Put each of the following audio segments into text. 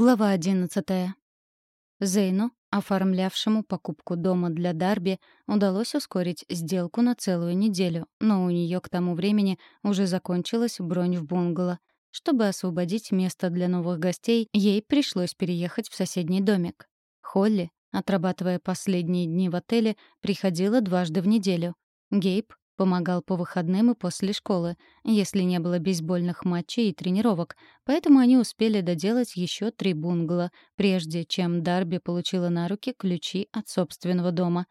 Глава одиннадцатая. Зейну, оформлявшему покупку дома для Дарби, удалось ускорить сделку на целую неделю, но у нее к тому времени уже закончилась бронь в бунгало. Чтобы освободить место для новых гостей, ей пришлось переехать в соседний домик. Холли, отрабатывая последние дни в отеле, приходила дважды в неделю. Гейб Помогал по выходным и после школы, если не было бейсбольных матчей и тренировок, поэтому они успели доделать еще три бунгало, прежде чем Дарби получила на руки ключи от собственного дома.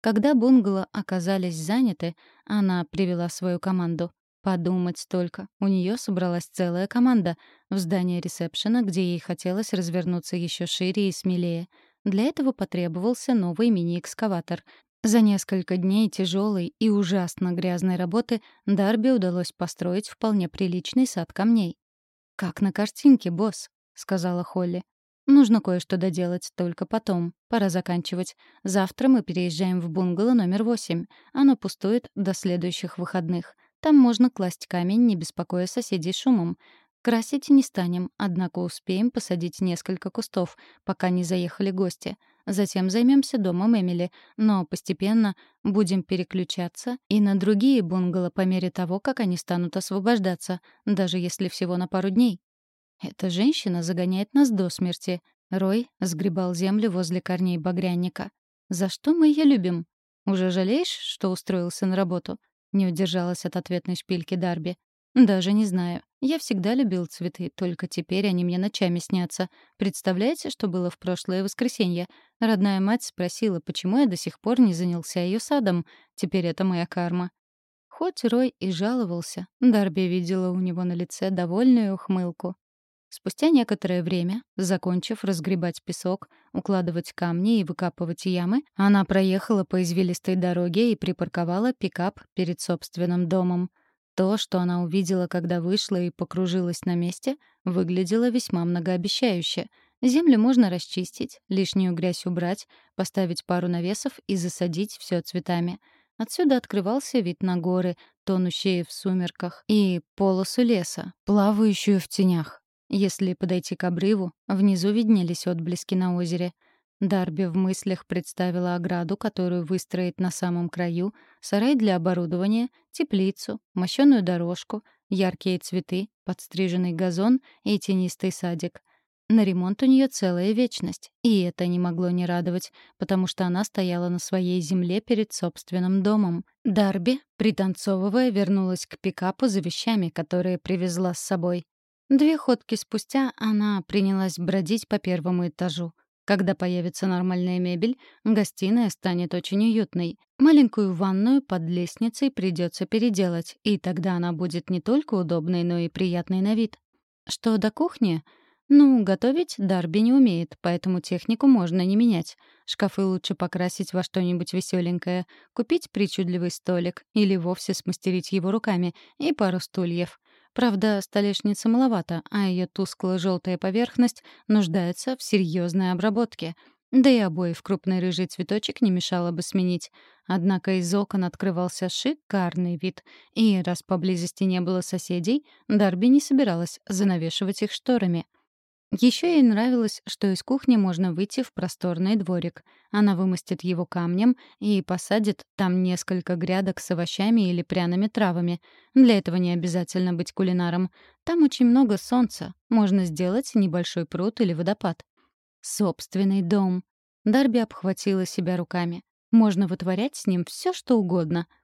Когда бунгало оказались заняты, она привела свою команду. Подумать только, у нее собралась целая команда в здании ресепшена, где ей хотелось развернуться еще шире и смелее. Для этого потребовался новый мини-экскаватор, за несколько дней тяжелой и ужасно грязной работы Дарби удалось построить вполне приличный сад камней. «Как на картинке, босс», — сказала Холли. «Нужно кое-что доделать только потом. Пора заканчивать. Завтра мы переезжаем в бунгало номер восемь. Оно пустует до следующих выходных. Там можно класть камень, не беспокоя соседей шумом. Красить не станем, однако успеем посадить несколько кустов, пока не заехали гости. Затем займемся домом Эмили, но постепенно будем переключаться и на другие бунгало по мере того, как они станут освобождаться, даже если всего на пару дней. Эта женщина загоняет нас до смерти. Рой сгребал землю возле корней багрянника. За что мы ее любим? Уже жалеешь, что устроился на работу? Не удержалась от ответной шпильки Дарби. «Даже не знаю. Я всегда любил цветы, только теперь они мне ночами снятся. Представляете, что было в прошлое воскресенье? Родная мать спросила, почему я до сих пор не занялся ее садом. Теперь это моя карма». Хоть Рой и жаловался, Дарби видела у него на лице довольную ухмылку. Спустя некоторое время, закончив разгребать песок, укладывать камни и выкапывать ямы, она проехала по извилистой дороге и припарковала пикап перед собственным домом. То, что она увидела, когда вышла и покружилась на месте, выглядело весьма многообещающе. Землю можно расчистить, лишнюю грязь убрать, поставить пару навесов и засадить все цветами. Отсюда открывался вид на горы, тонущие в сумерках, и полосу леса, плавающую в тенях. Если подойти к обрыву, внизу виднелись отблески на озере — Дарби в мыслях представила ограду, которую выстроит на самом краю, сарай для оборудования, теплицу, мощёную дорожку, яркие цветы, подстриженный газон и тенистый садик. На ремонт у нее целая вечность, и это не могло не радовать, потому что она стояла на своей земле перед собственным домом. Дарби, пританцовывая, вернулась к пикапу за вещами, которые привезла с собой. Две ходки спустя она принялась бродить по первому этажу. Когда появится нормальная мебель, гостиная станет очень уютной. Маленькую ванную под лестницей придется переделать, и тогда она будет не только удобной, но и приятной на вид. Что до кухни? Ну, готовить Дарби не умеет, поэтому технику можно не менять. Шкафы лучше покрасить во что-нибудь веселенькое, купить причудливый столик или вовсе смастерить его руками и пару стульев. Правда, столешница маловато, а ее тускло-желтая поверхность нуждается в серьезной обработке. Да и обои в крупный рыжий цветочек не мешало бы сменить. Однако из окон открывался шикарный вид, и раз поблизости не было соседей, Дарби не собиралась занавешивать их шторами — еще ей нравилось, что из кухни можно выйти в просторный дворик. Она вымостит его камнем и посадит там несколько грядок с овощами или пряными травами. Для этого не обязательно быть кулинаром. Там очень много солнца. Можно сделать небольшой пруд или водопад. Собственный дом. Дарби обхватила себя руками. Можно вытворять с ним все, что угодно —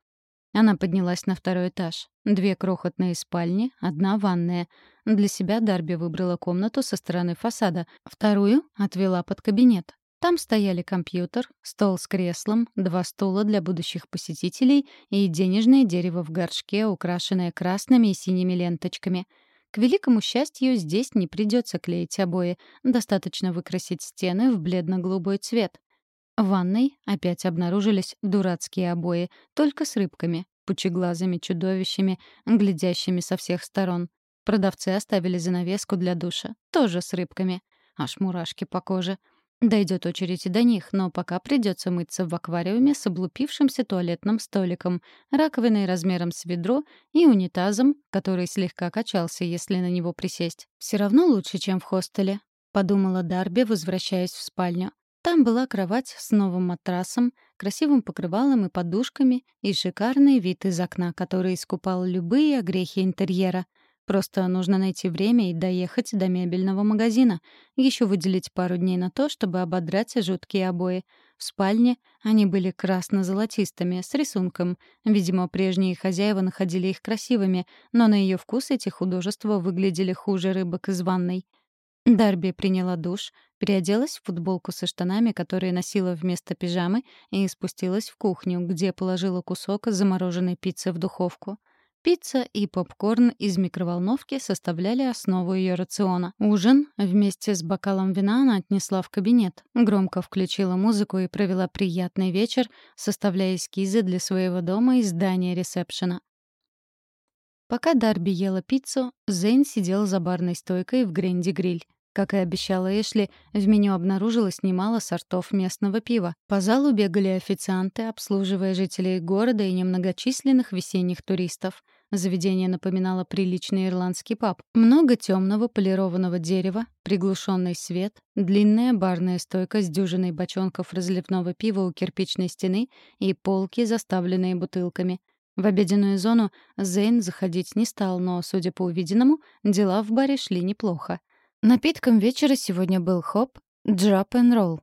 она поднялась на второй этаж. Две крохотные спальни, одна ванная. Для себя Дарби выбрала комнату со стороны фасада, вторую отвела под кабинет. Там стояли компьютер, стол с креслом, два стула для будущих посетителей и денежное дерево в горшке, украшенное красными и синими ленточками. К великому счастью, здесь не придется клеить обои, достаточно выкрасить стены в бледно-голубой цвет. В ванной опять обнаружились дурацкие обои, только с рыбками, пучеглазыми чудовищами, глядящими со всех сторон. Продавцы оставили занавеску для душа, тоже с рыбками. Аж мурашки по коже. Дойдет очередь и до них, но пока придется мыться в аквариуме с облупившимся туалетным столиком, раковиной размером с ведро и унитазом, который слегка качался, если на него присесть. Все равно лучше, чем в хостеле. подумала Дарби, возвращаясь в спальню. Там была кровать с новым матрасом, красивым покрывалом и подушками и шикарный вид из окна, который искупал любые огрехи интерьера. Просто нужно найти время и доехать до мебельного магазина. Еще выделить пару дней на то, чтобы ободрать жуткие обои. В спальне они были красно-золотистыми, с рисунком. Видимо, прежние хозяева находили их красивыми, но на ее вкус эти художества выглядели хуже рыбок из ванной. Дарби приняла душ, переоделась в футболку со штанами, которые носила вместо пижамы, и спустилась в кухню, где положила кусок замороженной пиццы в духовку. Пицца и попкорн из микроволновки составляли основу ее рациона. Ужин вместе с бокалом вина она отнесла в кабинет, громко включила музыку и провела приятный вечер, составляя эскизы для своего дома и здания ресепшена. Пока Дарби ела пиццу, Зейн сидел за барной стойкой в Гренди Гриль. Как и обещала Эшли, в меню обнаружилось немало сортов местного пива. По залу бегали официанты, обслуживая жителей города и немногочисленных весенних туристов. Заведение напоминало приличный ирландский паб. Много темного полированного дерева, приглушенный свет, длинная барная стойка с дюжиной бочонков разливного пива у кирпичной стены и полки, заставленные бутылками. В обеденную зону Зейн заходить не стал, но, судя по увиденному, дела в баре шли неплохо. Напитком вечера сегодня был хоп, джап and ролл.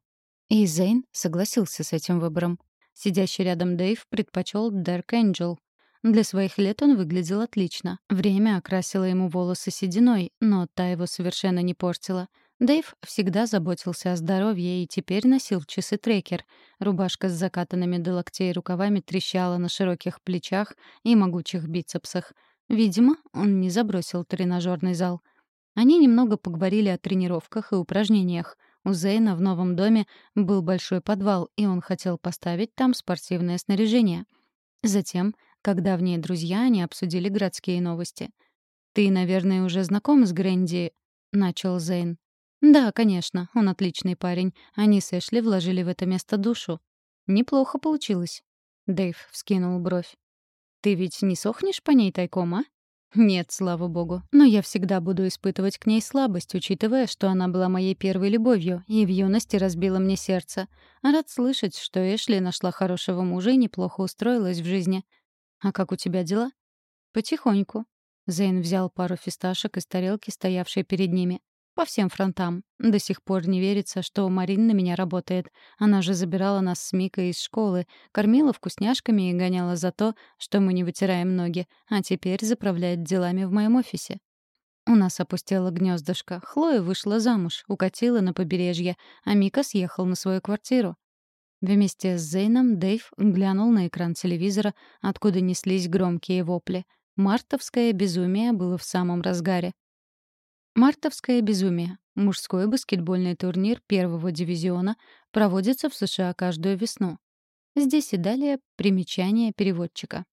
И Зейн согласился с этим выбором. Сидящий рядом Дэйв предпочел Дарк Энджел. Для своих лет он выглядел отлично. Время окрасило ему волосы сединой, но та его совершенно не портила. Дэйв всегда заботился о здоровье и теперь носил часы-трекер. Рубашка с закатанными до локтей рукавами трещала на широких плечах и могучих бицепсах. Видимо, он не забросил тренажерный зал — они немного поговорили о тренировках и упражнениях. У Зейна в новом доме был большой подвал, и он хотел поставить там спортивное снаряжение. Затем, как давние друзья, они обсудили городские новости. «Ты, наверное, уже знаком с Грэнди?» — начал Зейн. «Да, конечно, он отличный парень. Они с Эшли вложили в это место душу. Неплохо получилось». Дэйв вскинул бровь. «Ты ведь не сохнешь по ней тайком, а?» Нет, слава богу. Но я всегда буду испытывать к ней слабость, учитывая, что она была моей первой любовью и в юности разбила мне сердце. Рад слышать, что Эшли нашла хорошего мужа и неплохо устроилась в жизни. А как у тебя дела? Потихоньку. Зейн взял пару фисташек из тарелки, стоявшей перед ними. По всем фронтам. До сих пор не верится, что Марин на меня работает. Она же забирала нас с Микой из школы, кормила вкусняшками и гоняла за то, что мы не вытираем ноги, а теперь заправляет делами в моем офисе. У нас опустело гнездышко. Хлоя вышла замуж, укатила на побережье, а Мика съехал на свою квартиру. Вместе с Зейном Дэйв глянул на экран телевизора, откуда неслись громкие вопли. Мартовское безумие было в самом разгаре. Мартовское безумие. Мужской баскетбольный турнир первого дивизиона проводится в США каждую весну. Здесь и далее примечание переводчика.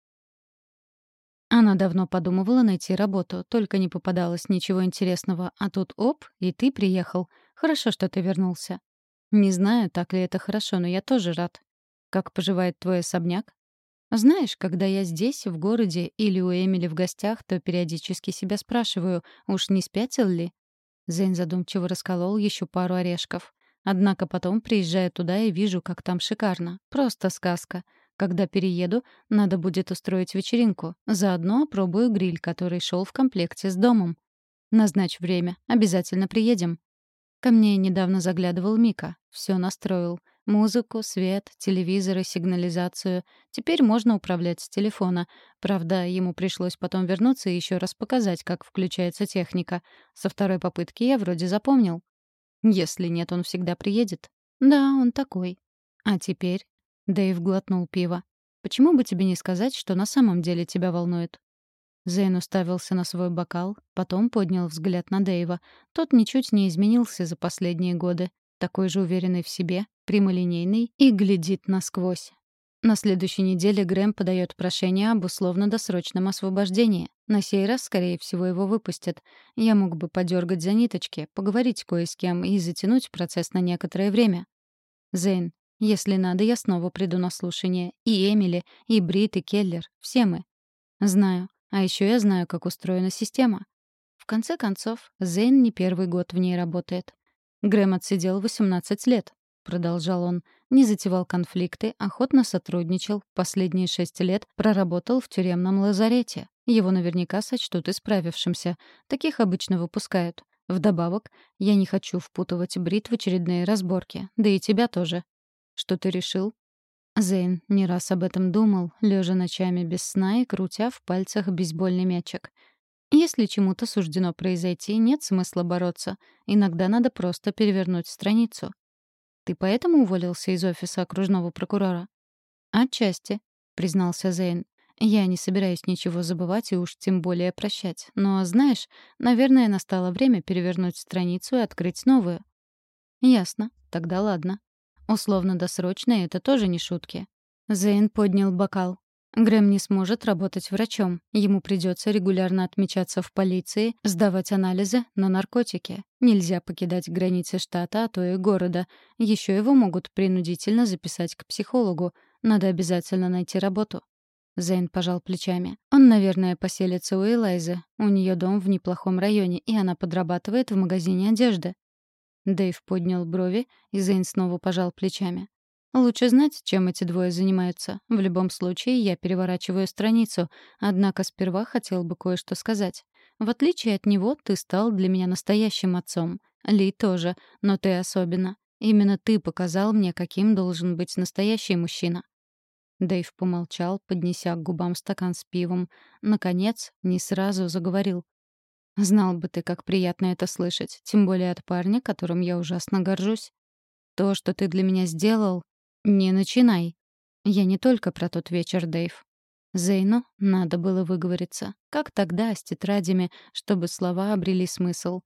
Она давно подумывала найти работу, только не попадалось ничего интересного, а тут оп, и ты приехал. Хорошо, что ты вернулся. Не знаю, так ли это хорошо, но я тоже рад. Как поживает твой особняк? Знаешь, когда я здесь, в городе, или у Эмили в гостях, то периодически себя спрашиваю, уж не спятил ли? Зейн задумчиво расколол еще пару орешков. Однако потом приезжаю туда и вижу, как там шикарно. Просто сказка. Когда перееду, надо будет устроить вечеринку. Заодно опробую гриль, который шел в комплекте с домом. Назначь время. Обязательно приедем. Ко мне недавно заглядывал Мика. Все настроил. Музыку, свет, телевизор и сигнализацию. Теперь можно управлять с телефона. Правда, ему пришлось потом вернуться и еще раз показать, как включается техника. Со второй попытки я вроде запомнил. Если нет, он всегда приедет. Да, он такой. А теперь... Дэйв глотнул пиво. Почему бы тебе не сказать, что на самом деле тебя волнует? Зейн уставился на свой бокал, потом поднял взгляд на Дэйва. Тот ничуть не изменился за последние годы. Такой же уверенный в себе, прямолинейный и глядит насквозь. На следующей неделе Грэм подает прошение об условно-досрочном освобождении. На сей раз, скорее всего, его выпустят. Я мог бы подергать за ниточки, поговорить кое с кем и затянуть процесс на некоторое время. Зейн, если надо, я снова приду на слушание. И Эмили, и Брит, и Келлер. Все мы. Знаю. А еще я знаю, как устроена система. В конце концов, Зейн не первый год в ней работает. Грэм отсидел 18 лет, продолжал он. Не затевал конфликты, охотно сотрудничал, последние шесть лет проработал в тюремном лазарете. Его наверняка сочтут исправившимся. Таких обычно выпускают. Вдобавок, я не хочу впутывать Брит в очередные разборки. Да и тебя тоже. Что ты решил? Зейн не раз об этом думал, лежа ночами без сна и крутя в пальцах бейсбольный мячик. Если чему-то суждено произойти, нет смысла бороться. Иногда надо просто перевернуть страницу. Ты поэтому уволился из офиса окружного прокурора? Отчасти, признался Зейн. Я не собираюсь ничего забывать и уж тем более прощать. Но, знаешь, наверное, настало время перевернуть страницу и открыть новую. Ясно. Тогда ладно. Условно-досрочное — это тоже не шутки. Зейн поднял бокал. Грэм не сможет работать врачом. Ему придется регулярно отмечаться в полиции, сдавать анализы на наркотики. Нельзя покидать границы штата, а то и города. Еще его могут принудительно записать к психологу. Надо обязательно найти работу. Зейн пожал плечами. Он, наверное, поселится у Элайзы. У нее дом в неплохом районе, и она подрабатывает в магазине одежды. Дэйв поднял брови, и Зейн снова пожал плечами. Лучше знать, чем эти двое занимаются. В любом случае, я переворачиваю страницу, однако сперва хотел бы кое-что сказать. В отличие от него, ты стал для меня настоящим отцом. Ли тоже, но ты особенно. Именно ты показал мне, каким должен быть настоящий мужчина. Дэйв помолчал, поднеся к губам стакан с пивом. Наконец, не сразу заговорил. «Знал бы ты, как приятно это слышать, тем более от парня, которым я ужасно горжусь. То, что ты для меня сделал... Не начинай. Я не только про тот вечер, Дэйв. Зейну надо было выговориться. Как тогда, с тетрадями, чтобы слова обрели смысл.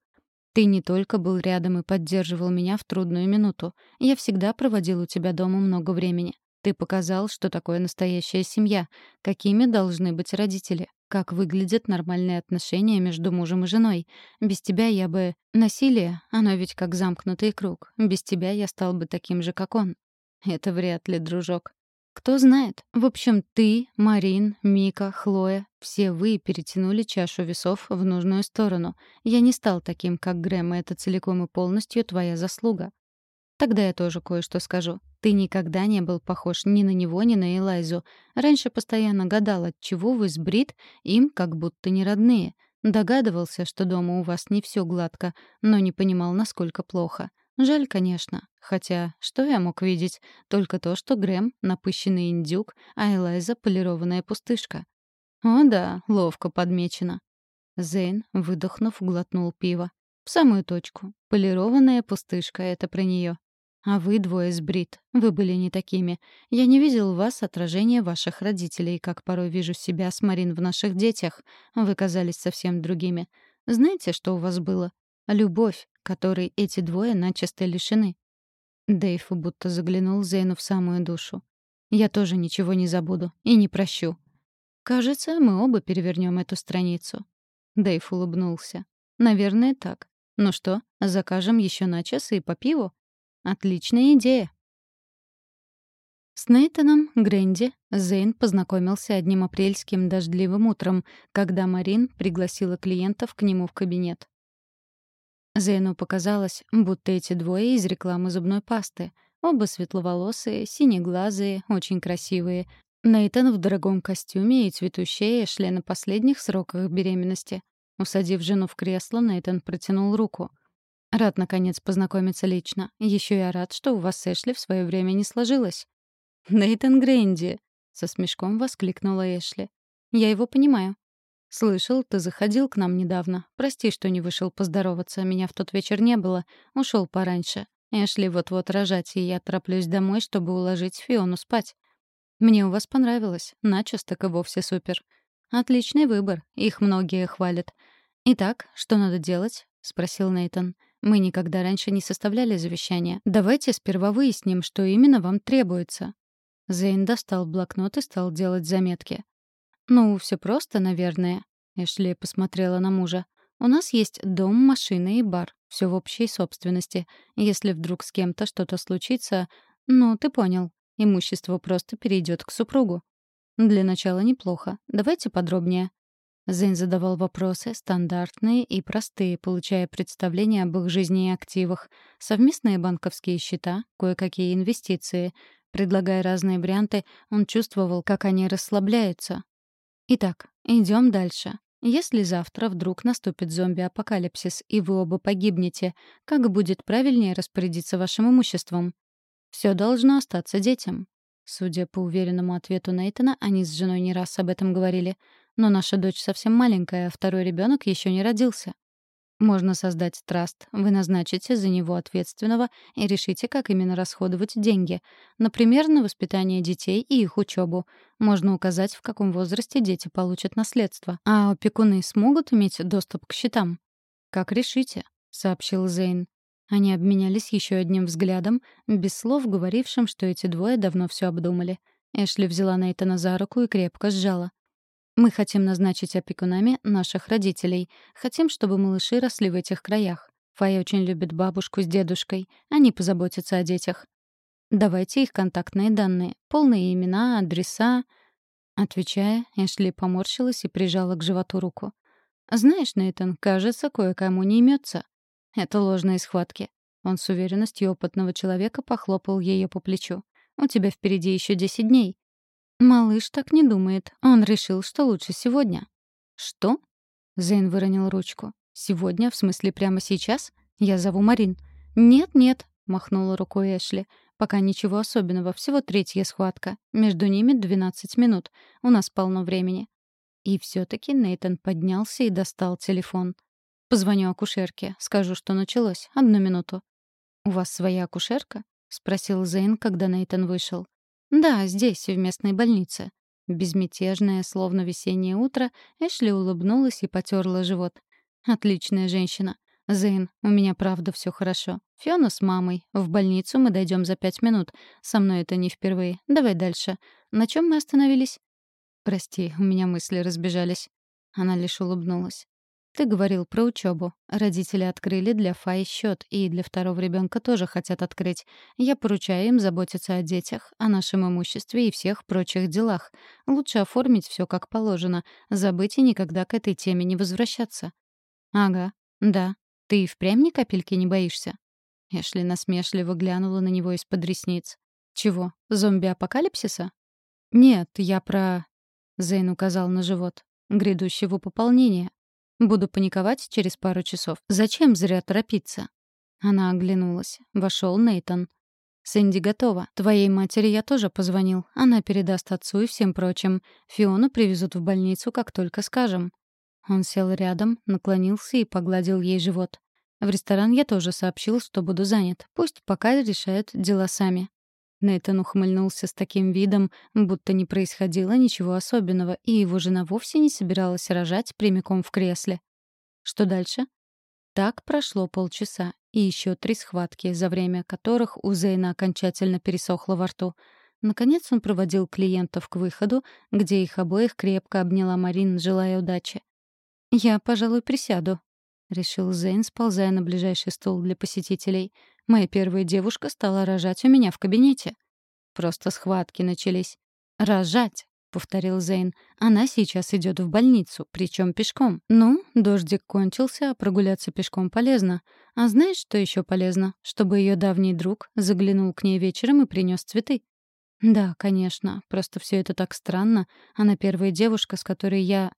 Ты не только был рядом и поддерживал меня в трудную минуту. Я всегда проводил у тебя дома много времени. Ты показал, что такое настоящая семья, какими должны быть родители, как выглядят нормальные отношения между мужем и женой. Без тебя я бы... Насилие, оно ведь как замкнутый круг. Без тебя я стал бы таким же, как он. Это вряд ли, дружок. Кто знает. В общем, ты, Марин, Мика, Хлоя, все вы перетянули чашу весов в нужную сторону. Я не стал таким, как Грэм, и это целиком и полностью твоя заслуга. Тогда я тоже кое-что скажу. Ты никогда не был похож ни на него, ни на Элайзу. Раньше постоянно гадал, от чего вы с Брит им как будто не родные. Догадывался, что дома у вас не все гладко, но не понимал, насколько плохо. Жаль, конечно. Хотя, что я мог видеть? Только то, что Грэм — напыщенный индюк, а Элайза — полированная пустышка. О да, ловко подмечено. Зейн, выдохнув, глотнул пиво. В самую точку. Полированная пустышка — это про нее. А вы двое с Брит. Вы были не такими. Я не видел в вас отражения ваших родителей, как порой вижу себя с Марин в наших детях. Вы казались совсем другими. Знаете, что у вас было? Любовь, которой эти двое начисто лишены. Дэйв будто заглянул Зейну в самую душу. «Я тоже ничего не забуду и не прощу. Кажется, мы оба перевернем эту страницу». Дэйв улыбнулся. «Наверное, так. Ну что, закажем еще на час и по пиву?» Отличная идея. С Нейтаном Гренди Зейн познакомился одним апрельским дождливым утром, когда Марин пригласила клиентов к нему в кабинет. Зейну показалось, будто эти двое из рекламы зубной пасты. Оба светловолосые, синеглазые, очень красивые. Нейтан в дорогом костюме и цветущая Эшли на последних сроках беременности. Усадив жену в кресло, Нейтан протянул руку — Рад, наконец, познакомиться лично. Еще я рад, что у вас с Эшли в свое время не сложилось. «Нейтан Грэнди!» — со смешком воскликнула Эшли. «Я его понимаю. Слышал, ты заходил к нам недавно. Прости, что не вышел поздороваться. Меня в тот вечер не было. Ушел пораньше. Эшли вот-вот рожать, и я тороплюсь домой, чтобы уложить Фиону спать. Мне у вас понравилось. Начос так и вовсе супер. Отличный выбор. Их многие хвалят. Итак, что надо делать? спросил Нейтан. Мы никогда раньше не составляли завещания. Давайте сперва выясним, что именно вам требуется». Зейн достал блокнот и стал делать заметки. «Ну, все просто, наверное», — Эшли посмотрела на мужа. «У нас есть дом, машина и бар. Все в общей собственности. Если вдруг с кем-то что-то случится... Ну, ты понял. Имущество просто перейдет к супругу. Для начала неплохо. Давайте подробнее». Зейн задавал вопросы, стандартные и простые, получая представление об их жизни и активах, совместные банковские счета, кое-какие инвестиции. Предлагая разные варианты, он чувствовал, как они расслабляются. Итак, идем дальше. Если завтра вдруг наступит зомби-апокалипсис, и вы оба погибнете, как будет правильнее распорядиться вашим имуществом? Все должно остаться детям. Судя по уверенному ответу Нейтана, они с женой не раз об этом говорили — но наша дочь совсем маленькая, а второй ребенок еще не родился. Можно создать траст, вы назначите за него ответственного и решите, как именно расходовать деньги. Например, на воспитание детей и их учебу. Можно указать, в каком возрасте дети получат наследство. А опекуны смогут иметь доступ к счетам? «Как решите», — сообщил Зейн. Они обменялись еще одним взглядом, без слов говорившим, что эти двое давно все обдумали. Эшли взяла Нейтана за руку и крепко сжала. Мы хотим назначить опекунами наших родителей. Хотим, чтобы малыши росли в этих краях. Фая очень любит бабушку с дедушкой. Они позаботятся о детях. Давайте их контактные данные. Полные имена, адреса. Отвечая, Эшли поморщилась и прижала к животу руку. «Знаешь, Нейтан, кажется, кое-кому не имется. Это ложные схватки». Он с уверенностью опытного человека похлопал ее по плечу. «У тебя впереди еще десять дней. Малыш так не думает. Он решил, что лучше сегодня. Что? Зейн выронил ручку. Сегодня, в смысле прямо сейчас? Я зову Марин. Нет-нет, махнула рукой Эшли. Пока ничего особенного, всего третья схватка. Между ними 12 минут. У нас полно времени. И все таки Нейтан поднялся и достал телефон. Позвоню акушерке, скажу, что началось. Одну минуту. У вас своя акушерка? спросил Зейн, когда Нейтан вышел. «Да, здесь, в местной больнице». Безмятежное, словно весеннее утро, Эшли улыбнулась и потерла живот. «Отличная женщина. Зейн, у меня правда все хорошо. Фиона с мамой. В больницу мы дойдем за пять минут. Со мной это не впервые. Давай дальше. На чем мы остановились?» «Прости, у меня мысли разбежались». Она лишь улыбнулась. Ты говорил про учебу. Родители открыли для Фаи счет, и для второго ребенка тоже хотят открыть. Я поручаю им заботиться о детях, о нашем имуществе и всех прочих делах. Лучше оформить все как положено, забыть и никогда к этой теме не возвращаться. Ага, да. Ты и впрямь ни капельки не боишься? Эшли насмешливо глянула на него из-под ресниц. Чего? Зомби-апокалипсиса? Нет, я про... Зейн указал на живот. Грядущего пополнения. Буду паниковать через пару часов. Зачем зря торопиться?» Она оглянулась. Вошел Нейтон. «Сэнди готова. Твоей матери я тоже позвонил. Она передаст отцу и всем прочим. Фиону привезут в больницу, как только скажем». Он сел рядом, наклонился и погладил ей живот. В ресторан я тоже сообщил, что буду занят. Пусть пока решают дела сами. Нейтан ухмыльнулся с таким видом, будто не происходило ничего особенного, и его жена вовсе не собиралась рожать прямиком в кресле. Что дальше? Так прошло полчаса, и еще три схватки, за время которых у Зейна окончательно пересохло во рту. Наконец он проводил клиентов к выходу, где их обоих крепко обняла Марин, желая удачи. «Я, пожалуй, присяду», — решил Зейн, сползая на ближайший стул для посетителей — Моя первая девушка стала рожать у меня в кабинете. Просто схватки начались. «Рожать!» — повторил Зейн. «Она сейчас идет в больницу, причем пешком. Ну, дождик кончился, а прогуляться пешком полезно. А знаешь, что еще полезно? Чтобы ее давний друг заглянул к ней вечером и принес цветы. «Да, конечно. Просто все это так странно. Она первая девушка, с которой я...»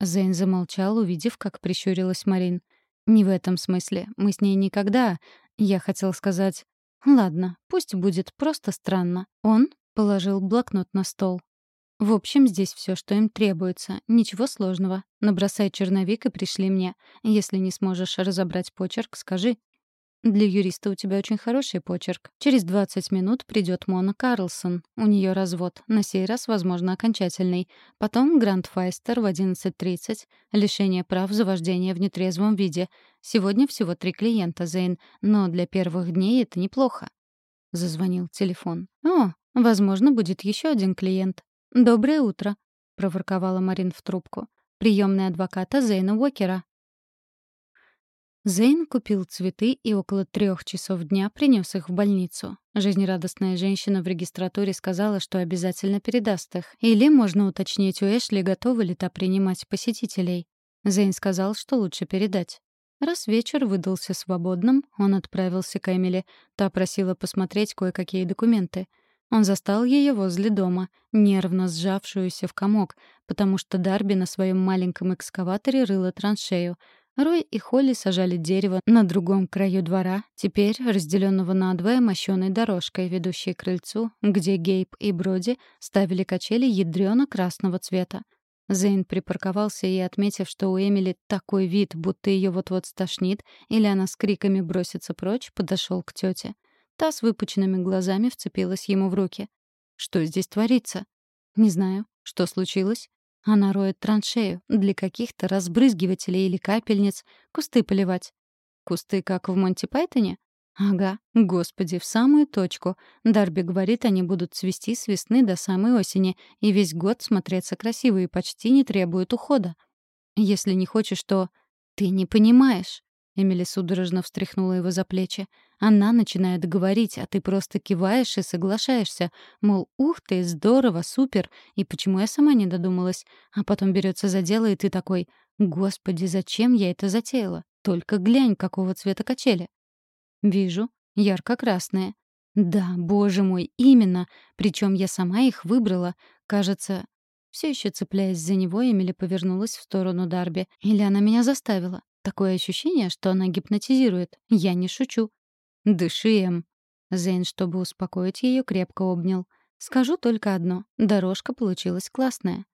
Зейн замолчал, увидев, как прищурилась Марин. «Не в этом смысле. Мы с ней никогда. Я хотел сказать, ладно, пусть будет просто странно. Он положил блокнот на стол. В общем, здесь все, что им требуется. Ничего сложного. Набросай черновик и пришли мне. Если не сможешь разобрать почерк, скажи. Для юриста у тебя очень хороший почерк. Через 20 минут придет Мона Карлсон. У нее развод. На сей раз, возможно, окончательный. Потом Гранд Файстер в 11.30. Лишение прав за вождение в нетрезвом виде. Сегодня всего три клиента, Зейн. Но для первых дней это неплохо. Зазвонил телефон. «О, возможно, будет еще один клиент. Доброе утро», — проворковала Марин в трубку. «Приемная адвоката Зейна Уокера». Зейн купил цветы и около трех часов дня принес их в больницу. Жизнерадостная женщина в регистратуре сказала, что обязательно передаст их. Или можно уточнить у Эшли, готова ли та принимать посетителей. Зейн сказал, что лучше передать. Раз вечер выдался свободным, он отправился к Эмили. Та просила посмотреть кое-какие документы. Он застал ее возле дома, нервно сжавшуюся в комок, потому что Дарби на своем маленьком экскаваторе рыла траншею — Рой и Холли сажали дерево на другом краю двора, теперь разделенного надвое мощеной дорожкой, ведущей к крыльцу, где Гейб и Броди ставили качели ядрёно-красного цвета. Зейн припарковался и, отметив, что у Эмили такой вид, будто ее вот-вот стошнит, или она с криками бросится прочь, подошел к тете. Та с выпученными глазами вцепилась ему в руки. «Что здесь творится?» «Не знаю. Что случилось?» Она роет траншею для каких-то разбрызгивателей или капельниц, кусты поливать. Кусты, как в Монти Пайтоне? Ага, господи, в самую точку. Дарби говорит, они будут цвести с весны до самой осени и весь год смотреться красиво и почти не требуют ухода. Если не хочешь, то... Ты не понимаешь. Эмили судорожно встряхнула его за плечи. Она начинает говорить, а ты просто киваешь и соглашаешься. Мол, ух ты, здорово, супер. И почему я сама не додумалась? А потом берется за дело, и ты такой, господи, зачем я это затеяла? Только глянь, какого цвета качели. Вижу, ярко-красные. Да, боже мой, именно. Причем я сама их выбрала. Кажется, все еще цепляясь за него, Эмили повернулась в сторону Дарби. Или она меня заставила? Такое ощущение, что она гипнотизирует. Я не шучу. «Дыши, Эм». Зейн, чтобы успокоить ее, крепко обнял. «Скажу только одно. Дорожка получилась классная».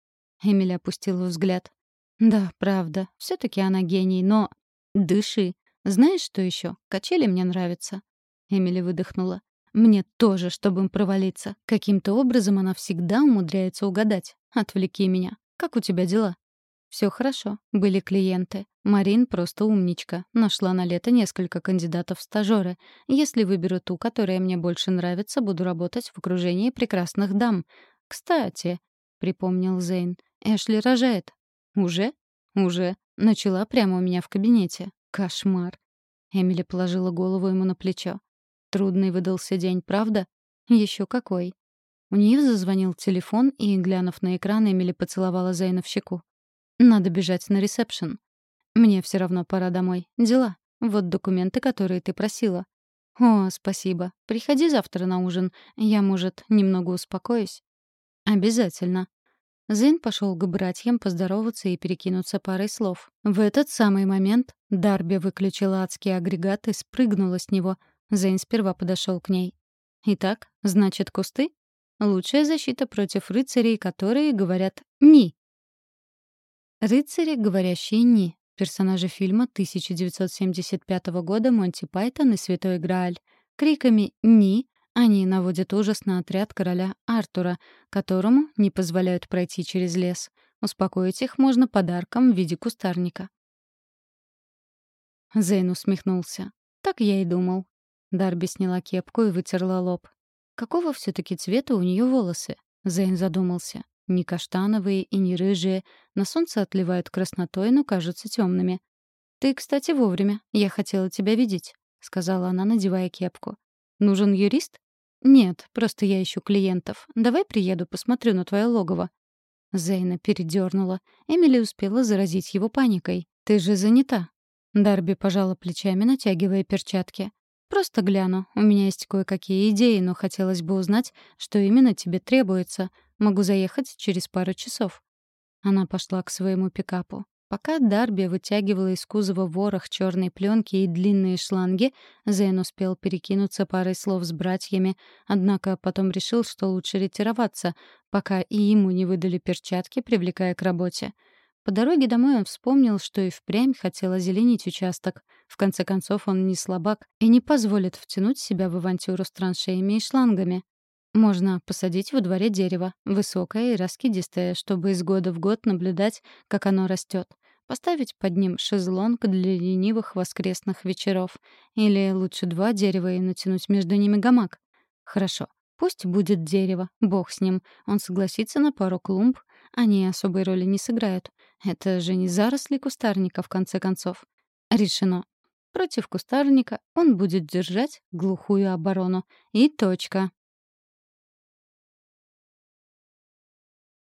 Эмили опустила взгляд. «Да, правда. все таки она гений, но...» «Дыши. Знаешь, что еще? Качели мне нравятся». Эмили выдохнула. «Мне тоже, чтобы им провалиться. Каким-то образом она всегда умудряется угадать. Отвлеки меня. Как у тебя дела?» Все хорошо. Были клиенты. Марин просто умничка. Нашла на лето несколько кандидатов в стажёры. Если выберу ту, которая мне больше нравится, буду работать в окружении прекрасных дам. Кстати, припомнил Зейн, Эшли рожает. Уже? Уже. Начала прямо у меня в кабинете. Кошмар. Эмили положила голову ему на плечо. Трудный выдался день, правда? Еще какой. У нее зазвонил телефон, и, глянув на экран, Эмили поцеловала Зейна в щеку. Надо бежать на ресепшн. Мне все равно пора домой. Дела. Вот документы, которые ты просила. О, спасибо. Приходи завтра на ужин. Я, может, немного успокоюсь. Обязательно. Зейн пошел к братьям поздороваться и перекинуться парой слов. В этот самый момент Дарби выключила адский агрегат и спрыгнула с него. Зейн сперва подошел к ней. «Итак, значит, кусты? Лучшая защита против рыцарей, которые говорят «ни». Рыцари, говорящие «ни». Персонажи фильма 1975 года «Монти Пайтон и Святой Грааль». Криками «ни» они наводят ужас на отряд короля Артура, которому не позволяют пройти через лес. Успокоить их можно подарком в виде кустарника. Зейн усмехнулся. «Так я и думал». Дарби сняла кепку и вытерла лоб. «Какого все таки цвета у нее волосы?» Зейн задумался. Не каштановые и не рыжие. На солнце отливают краснотой, но кажутся темными. «Ты, кстати, вовремя. Я хотела тебя видеть», — сказала она, надевая кепку. «Нужен юрист?» «Нет, просто я ищу клиентов. Давай приеду, посмотрю на твое логово». Зейна передернула. Эмили успела заразить его паникой. «Ты же занята». Дарби пожала плечами, натягивая перчатки. «Просто гляну. У меня есть кое-какие идеи, но хотелось бы узнать, что именно тебе требуется. Могу заехать через пару часов». Она пошла к своему пикапу. Пока Дарби вытягивала из кузова ворох черной пленки и длинные шланги, Зейн успел перекинуться парой слов с братьями, однако потом решил, что лучше ретироваться, пока и ему не выдали перчатки, привлекая к работе. По дороге домой он вспомнил, что и впрямь хотел озеленить участок. В конце концов, он не слабак и не позволит втянуть себя в авантюру с траншеями и шлангами. Можно посадить во дворе дерево, высокое и раскидистое, чтобы из года в год наблюдать, как оно растет. Поставить под ним шезлонг для ленивых воскресных вечеров. Или лучше два дерева и натянуть между ними гамак. Хорошо, пусть будет дерево, бог с ним. Он согласится на пару клумб, они особой роли не сыграют. Это же не заросли кустарника, в конце концов. Решено. Против кустарника он будет держать глухую оборону. И точка.